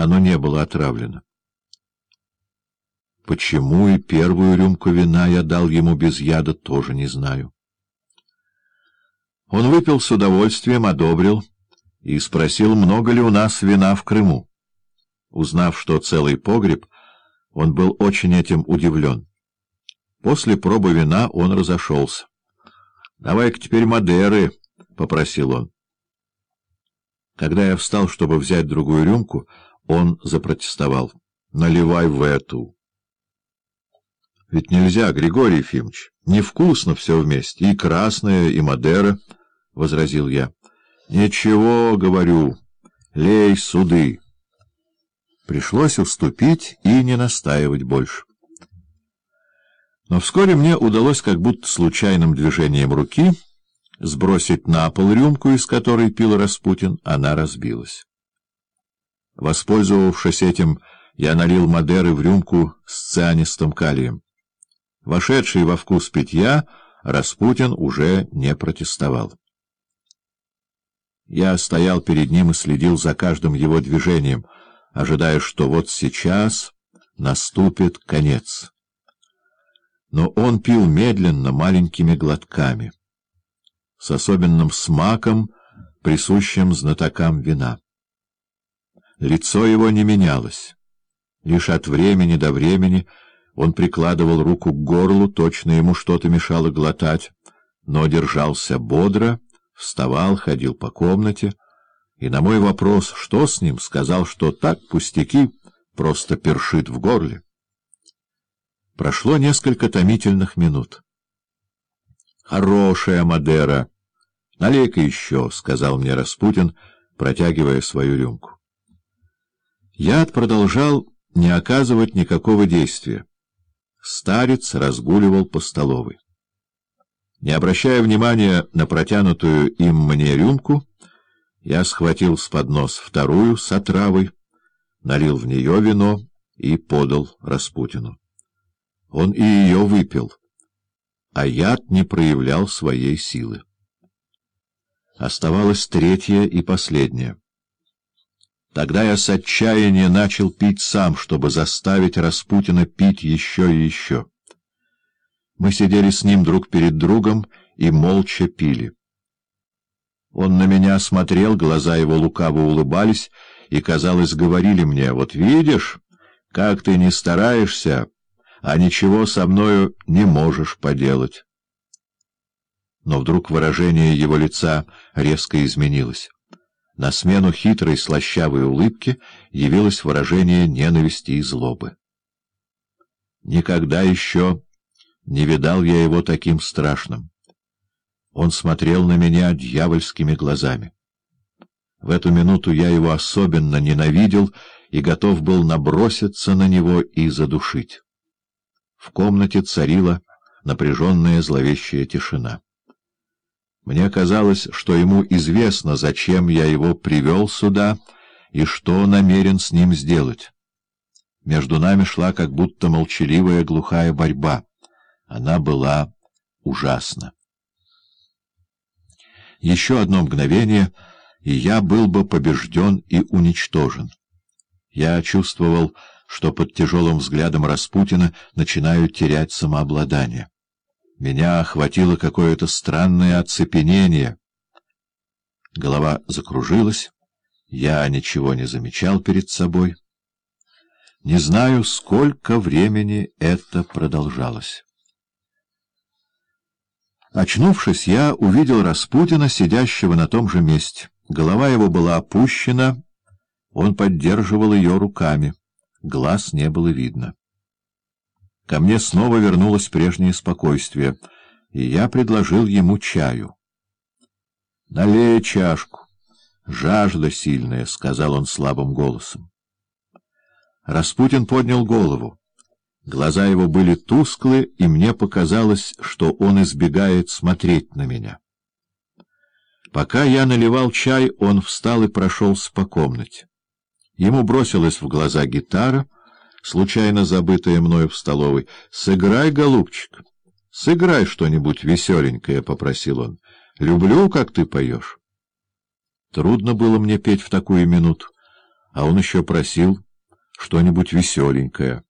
оно не было отравлено. Почему и первую рюмку вина я дал ему без яда, тоже не знаю. Он выпил с удовольствием, одобрил и спросил, много ли у нас вина в Крыму. Узнав, что целый погреб, он был очень этим удивлен. После пробы вина он разошелся. — Давай-ка теперь Мадеры, — попросил он. Когда я встал, чтобы взять другую рюмку, он запротестовал. — Наливай в эту. — Ведь нельзя, Григорий Ефимович. Невкусно все вместе, и красное, и Мадера, — возразил я. — Ничего, — говорю, — лей суды. Пришлось уступить и не настаивать больше. Но вскоре мне удалось как будто случайным движением руки сбросить на пол рюмку, из которой пил Распутин, она разбилась. Воспользовавшись этим, я налил Мадеры в рюмку с цианистым калием. Вошедший во вкус питья, Распутин уже не протестовал. Я стоял перед ним и следил за каждым его движением — ожидая, что вот сейчас наступит конец. Но он пил медленно, маленькими глотками, с особенным смаком, присущим знатокам вина. Лицо его не менялось. Лишь от времени до времени он прикладывал руку к горлу, точно ему что-то мешало глотать, но держался бодро, вставал, ходил по комнате — и на мой вопрос, что с ним, сказал, что так пустяки, просто першит в горле. Прошло несколько томительных минут. «Хорошая Мадера! Налей-ка еще», — сказал мне Распутин, протягивая свою рюмку. Яд продолжал не оказывать никакого действия. Старец разгуливал по столовой. Не обращая внимания на протянутую им мне рюмку, я схватил с поднос вторую с отравой, налил в нее вино и подал Распутину. Он и ее выпил, а яд не проявлял своей силы. Оставалась третья и последняя. Тогда я с отчаяния начал пить сам, чтобы заставить Распутина пить еще и еще. Мы сидели с ним друг перед другом и молча пили. Он на меня смотрел, глаза его лукаво улыбались и, казалось, говорили мне, «Вот видишь, как ты не стараешься, а ничего со мною не можешь поделать». Но вдруг выражение его лица резко изменилось. На смену хитрой слащавой улыбки явилось выражение ненависти и злобы. Никогда еще не видал я его таким страшным. Он смотрел на меня дьявольскими глазами. В эту минуту я его особенно ненавидел и готов был наброситься на него и задушить. В комнате царила напряженная зловещая тишина. Мне казалось, что ему известно, зачем я его привел сюда и что намерен с ним сделать. Между нами шла как будто молчаливая глухая борьба. Она была ужасна. Еще одно мгновение, и я был бы побежден и уничтожен. Я чувствовал, что под тяжелым взглядом Распутина начинаю терять самообладание. Меня охватило какое-то странное оцепенение. Голова закружилась, я ничего не замечал перед собой. Не знаю, сколько времени это продолжалось. Очнувшись, я увидел Распутина, сидящего на том же месте. Голова его была опущена, он поддерживал ее руками. Глаз не было видно. Ко мне снова вернулось прежнее спокойствие, и я предложил ему чаю. — Налей чашку. — Жажда сильная, — сказал он слабым голосом. Распутин поднял голову. Глаза его были тусклы, и мне показалось, что он избегает смотреть на меня. Пока я наливал чай, он встал и прошелся по комнате. Ему бросилась в глаза гитара, случайно забытая мною в столовой. «Сыграй, голубчик, сыграй что-нибудь веселенькое», — попросил он. «Люблю, как ты поешь». Трудно было мне петь в такую минуту. а он еще просил что-нибудь веселенькое.